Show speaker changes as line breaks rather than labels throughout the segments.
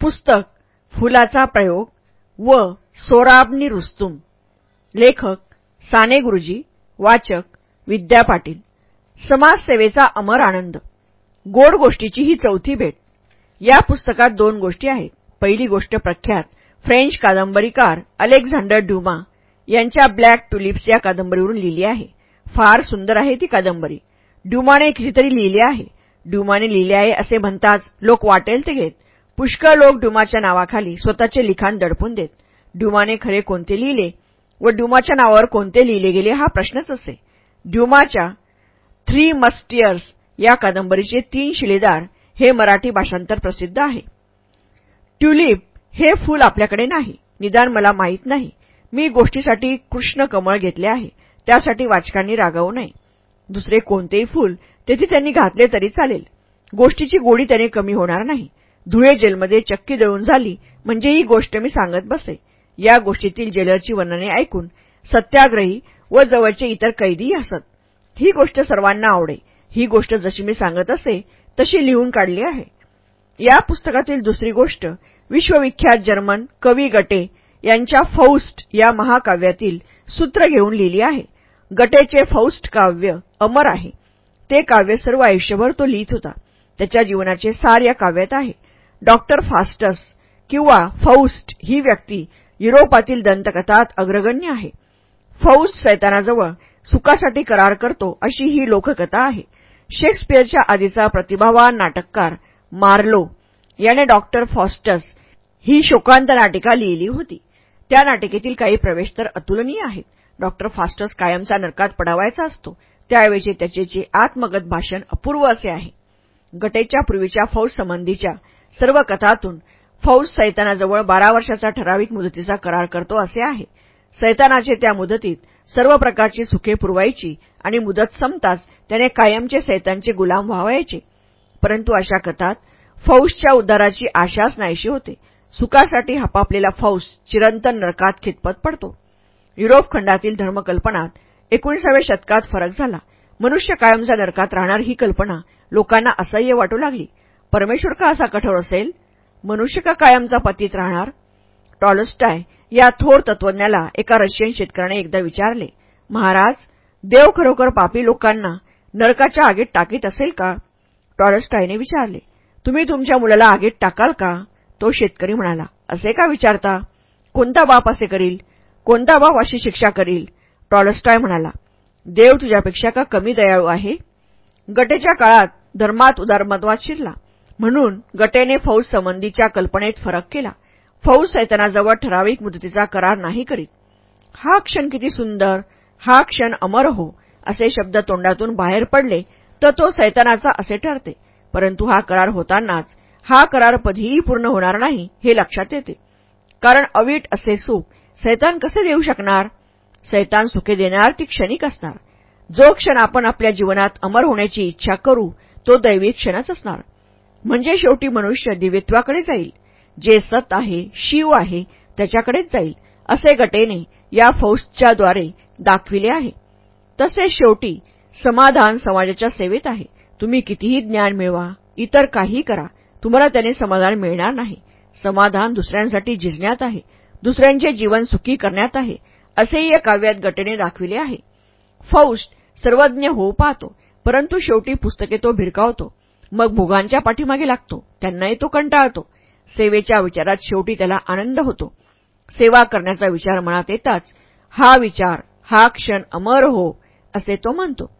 पुस्तक फुलाचा प्रयोग व सोराबनी रुस्तुम. लेखक साने गुरुजी वाचक विद्या पाटील. समाजसेवेचा अमर आनंद. गोड गोष्टीची ही चौथी भेट. या पुस्तकात दोन गोष्टी आहेत. पहिली गोष्ट प्रख्यात फ्रेंच कादंबरीकार अलेक्झांडर ड्युमा यांच्या ब्लॅक टुलिप्स या कादंबरीवरून लिहिली आहे. फार सुंदर आहे ती कादंबरी. ड्युमाने कितीतरी लिहिले आहे. ड्युमाने लिहिले आहे असे म्हणताच लोक वाटेल ते घेत. पुष्कळ लोक डुमाच्या नावाखाली स्वतःचे लिखाण दडपून देत. ड्युमाने खरे कोणते लिहिले व ड्युमाच्या नावावर कोणते लिहिले गेले हा प्रश्नच असे. ड्युमाच्या थ्री मस्टियर्स या कादंबरीचे तीन शिलेदार हे मराठी भाषांतर प्रसिद्ध आहे. ट्युलिप हे फूल आपल्याकडे नाही. निदान मला माहीत नाही. मी गोष्टीसाठी कृष्ण कमळ घेतले आहे. त्यासाठी वाचकांनी रागावू नये. दुसरे कोणतेही फूल तेथे त्यांनी घातले तरी चालेल. गोष्टीची गोडी त्याने कमी होणार नाही. धुळे जेलमध्ये चक्की दळून झाली म्हणजे ही गोष्ट मी सांगत बसे. या गोष्टीतील जेलरची वर्णने ऐकून सत्याग्रही व जवळचे इतर कैदीही हसत. ही गोष्ट सर्वांना आवडे. ही गोष्ट जशी मी सांगत असे तशी लिहून काढली आहे. या पुस्तकातील दुसरी गोष्ट विश्वविख्यात जर्मन कवी गटे यांच्या फौस्ट या महाकाव्यातील सूत्र घेऊन लिहिली आहे. गटेचे फौस्ट काव्य अमर आहे. ते काव्य सर्व आयुष्यभर तो लिहित होता. त्याच्या जीवनाचे सार या काव्यात आहे. डॉक्टर फास्टस किंवा फौस्ट ही व्यक्ती युरोपातील दंतकथात अग्रगण्य आहे. फौस्ट सैतानाजवळ सुखासाठी करार करतो अशी ही लोककथा आहे. शेक्सपियरच्या आधीचा प्रतिभावान नाटककार मार्लो याने डॉक्टर फॉस्टस ही शोकांत नाटिका लिहिली होती. त्या नाटिकेतील काही प्रवेश तर अतुलनीय आहेत. डॉक्टर फास्टस कायमचा नरकात पडावायचा असतो. त्याऐवजी त्याचे जे आत्मगत भाषण अपूर्व असे आहे. गटेच्या पूर्वीच्या फौज संबंधीच्या सर्व कथातून फौज सैतानाजवळ बारा वर्षाचा ठराविक मुदतीचा करार करतो असे आहे. सैतानाचे त्या मुदतीत सर्व प्रकारची सुखे पुरवायची आणि मुदत संपताच त्याने कायमचे सैतानचे गुलाम व्हावायचे. परंतु अशा कथात फौजच्या उद्धाराची आशाच नाहीशी होते. सुखासाठी हपापलेला फौज चिरंतन नरकात खितपत पडतो. युरोप खंडातील धर्मकल्पनात एकोणीसाव्या शतकात फरक झाला. मनुष्य कायमचा नरकात राहणार ही कल्पना लोकांना असह्य वाटू लागली. परमेश्वर का असा कठोर असेल? मनुष्य का कायमचा पतीत राहणार? टॉलस्टाय या थोर तत्वज्ञाला एका रशियन शेतकऱ्याने एकदा विचारले महाराज देव खरोखर पापी लोकांना नरकाच्या आगीत टाकीत असेल का? टॉलस्टायने विचारले तुम्ही तुमच्या मुलाला आगीत टाकाल का? तो शेतकरी म्हणाला असे का विचारता? कोणता बाप असे करील? कोणता बाप अशी शिक्षा करील? टॉलस्टाय म्हणाला देव तुझ्यापेक्षा का कमी दयाळू आहे? गटेच्या काळात धर्मात उदारमत्वात शिरला म्हणून गटेने फौज संबंधीच्या कल्पनेत फरक केला. फौज सैतानाजवळ ठराविक मुदतीचा करार नाही करीत. हा क्षण किती सुंदर हा क्षण अमर हो असे शब्द तोंडातून बाहेर पडले तर तो सैतानाचा असे ठरते. परंतु हा करार होतानाच हा करार कधीही पूर्ण होणार नाही हे लक्षात येते. कारण अवीट असे सुख सैतान कसे देऊ शकणार? सैतान सुखे देणार ती क्षणिक असणार. जो क्षण आपण आपल्या जीवनात अमर होण्याची इच्छा करू तो दैविक क्षणच असणार. म्हणजे शेवटी मनुष्य दिव्यत्वाकडे जाईल. जे सत आहे शिव आहे त्याच्याकडेच जाईल असे गटेने या फौजच्याद्वारे दाखविले आहे. तसेच शेवटी समाधान समाजाच्या सेवेत आहे. तुम्ही कितीही ज्ञान मिळवा इतर काही करा तुम्हाला त्याने समाधान मिळणार नाही. समाधान दुसऱ्यांसाठी झिजण्यात आहे दुसऱ्यांचे जीवन सुखी करण्यात आहे असेही या काव्यात गटेने दाखविले आहे. फौस्ट सर्वज्ञ होऊ पाहतो परंतु शेवटी पुस्तके तो भिरकावतो. मग भोगांच्या पाठीमागे लागतो. त्यांनाही तो कंटाळतो. सेवेच्या विचारात शेवटी त्याला आनंद होतो. सेवा करण्याचा विचार मनात येताच हा विचार हा क्षण अमर हो असे तो म्हणतो.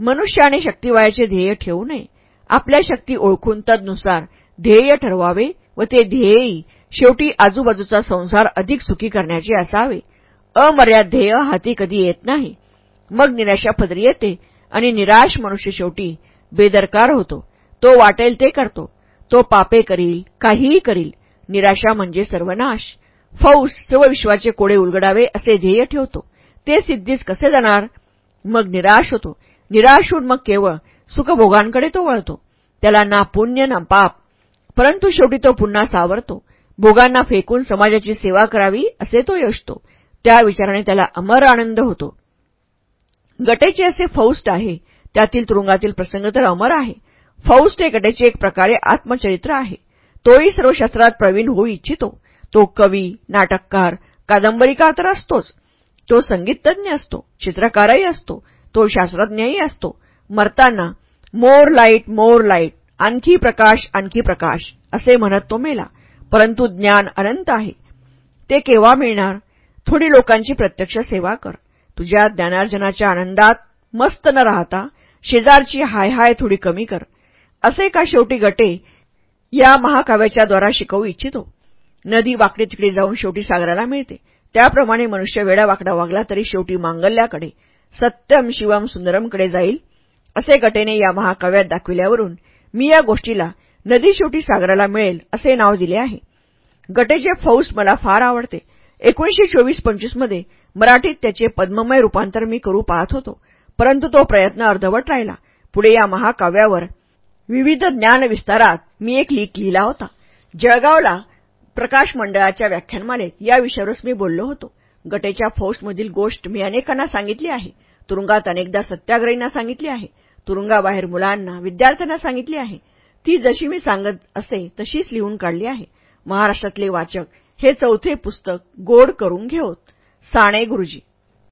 मनुष्याने शक्तिवायाचे ध्येय ठेवू नये. आपल्या शक्ती ओळखून तदनुसार ध्येय ठरवावे व ते ध्येयी शेवटी आजूबाजूचा संसार अधिक सुखी करण्याचे असावे. अमर्याद ध्येय हाती कधी येत नाही. मग निराशा पदरी येते आणि निराश मनुष्य शेवटी बेदरकार होतो. तो वाटेल ते करतो. तो पापे करील काहीही करील निराशा म्हणजे सर्वनाश. फौज सर्व विश्वाचे कोडे उलगडावे असे ध्येय ठेवतो. ते सिद्धीस कसे जाणार? मग निराश होतो. निराश होऊन मग केवळ सुखभोगांकडे तो वळतो. त्याला ना पुण्य ना पाप. परंतु शेवटी तो पुन्हा सावरतो. भोगांना फेकून समाजाची सेवा करावी असे तो यशतो त्या विचाराने त्याला अमर आनंद होतो. गटेचे असे फौस्ट आहे. त्यातील तुरुंगातील प्रसंग तर अमर आहे. फौस्ट हे गटेचे एक प्रकारे आत्मचरित्र आहे. तोही सर्व शास्त्रात प्रवीण होऊ इच्छितो. तो कवी नाटककार कादंबरीकार तर असतोच. तो संगीतज्ञ असतो चित्रकारही असतो तो शास्त्रज्ञही असतो. मरताना मोर लाइट मोर लाइट आणखी प्रकाश आणखी प्रकाश असे म्हणत तो मेला. परंतु ज्ञान अनंत आहे. ते केव्हा मिळणार? थोडी लोकांची प्रत्यक्ष सेवा कर. तुझ्या ज्ञानार्जनाच्या आनंदात मस्त न राहता शेजारची हाय हाय थोडी कमी कर. असे का शेवटी गटे? या महाकाव्याच्या द्वारा शिकवू इच्छितो. नदी वाकडे तिकडे जाऊन शेवटी सागराला मिळते. त्याप्रमाणे मनुष्य वेडा वाकडा वागला तरी शेवटी मांगल्याकडे सत्यम शिवम सुंदरमकडे जाईल. असे गटेने या महाकाव्यात दाखविल्यावरून मी या गोष्टीला नदी शेवटी सागराला मिळेल असे नाव दिले आहे. गटेचे फौस मला फार आवडते. एकोणीशे चोवीस पंचवीसमध्ये मराठीत त्याचे पद्ममय रूपांतर मी करू पाहत होतो. परंतु तो प्रयत्न अर्धवट राहिला. पुढे या महाकाव्यावर विविध ज्ञान विस्तारात मी एक लीक लिहिला होता. जळगावला प्रकाश मंडळाच्या व्याख्यानमालेत. या विषयावरच मी बोललो होतो. गटेच्या फौजमधील गोष्ट मी अनेकांना सांगितली आहे. तुरुंगात अनेकदा सत्याग्रहींना सांगितली आहे. तुरुंगाबाहेर मुलांना विद्यार्थ्यांना सांगितली आहे. ती जशी मी सांगत असे तशीच लिहून काढली आहे. महाराष्ट्रातले वाचक हे चौथे पुस्तक गोड करून घेऊत साणे गुरुजी.